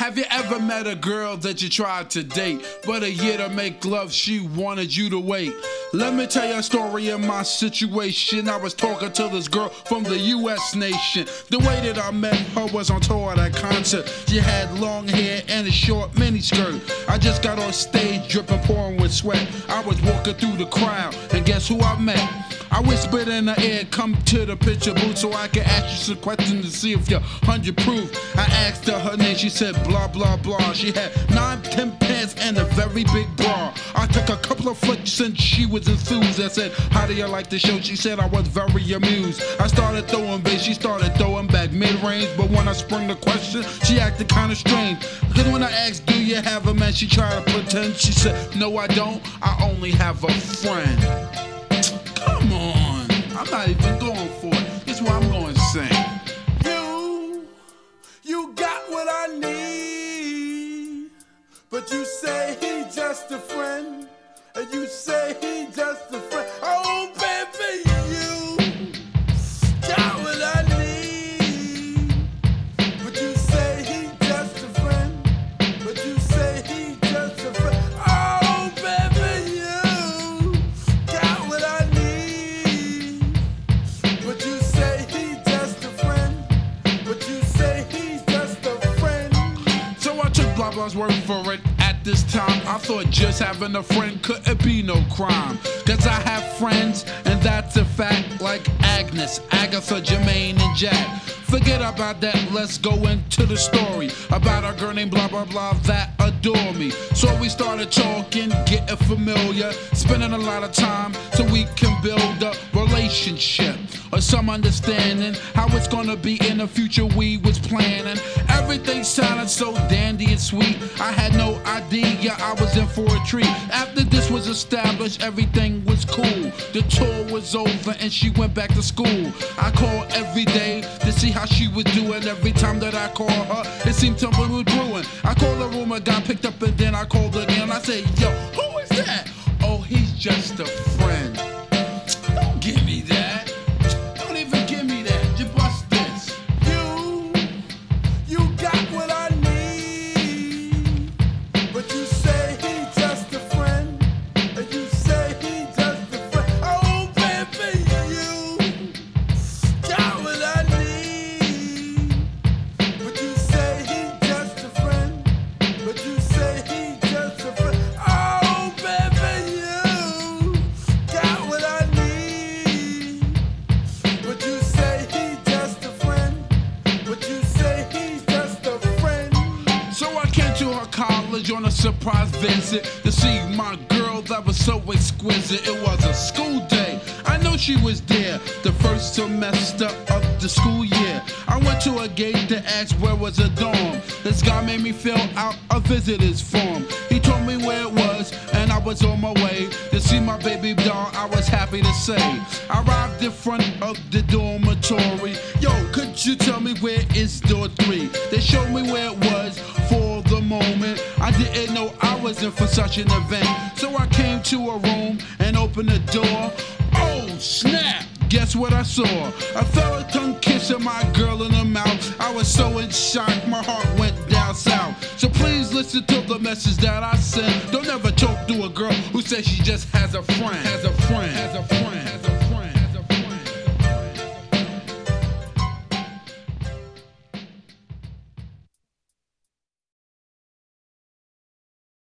Have you ever met a girl that you tried to date, but a year to make love, she wanted you to wait? Let me tell you a story of my situation. I was talking to this girl from the US nation. The way that I met her was on tour at a concert. She had long hair and a short miniskirt. I just got on stage dripping, pouring with sweat. I was walking through the crowd, and guess who I met? I whispered in her ear, come to the picture booth so I can ask you some questions to see if you're 100 proof. I asked her her name, she said blah blah blah. She had nine, ten pants and a very big bra. I took a couple of flicks and she was enthused. I said, How do you like the show? She said I was very amused. I started throwing bass, she started throwing back mid range. But when I sprung the question, she acted kinda strange. Cause when I asked, Do you have a man? She tried to pretend. She said, No, I don't. I only have a friend. But you blah blah's word for it. At this time, I thought just having a friend couldn't be no crime. Cause I have friends, and that's a fact, like Agnes, Agatha, Jermaine, and Jack. Forget about that, let's go into the story about a girl named blah blah blah that adore me. So we started talking, getting familiar, spending a lot of time so we can build a relationship or some understanding how it's gonna be in the future we was planning. Everything sounded so dandy and sweet. I had no idea I was in for a treat. After this was established, everything was cool. The tour was over and she went back to school. I called every day to see how she was doing. Every time that I called her, it seemed something was brewing. I called the room, a guy picked up, and then I called again. I said, Yo, who is that? Oh, he's just a friend. Don't give me that. On a surprise visit to see my girl that was so exquisite. It was a school day. I know she was there the first semester of the school year. I went to a gate to ask where was a dorm. This guy made me fill out a visitor's form. He told me where it was, and I was on my way to see my baby doll. I was happy to say. I arrived in front of the dormitory. Yo, could you tell me where is door three? They showed me where it was for the moment. I didn't know I was in for such an event. So I came to a room and opened the door. Oh, snap! Guess what I saw? A fella tongue kissing my girl in the mouth. I was so in shock, my heart went down south. So please listen to the message that I sent. Don't ever talk to a girl who says she just has a friend. Has a friend. Has a friend.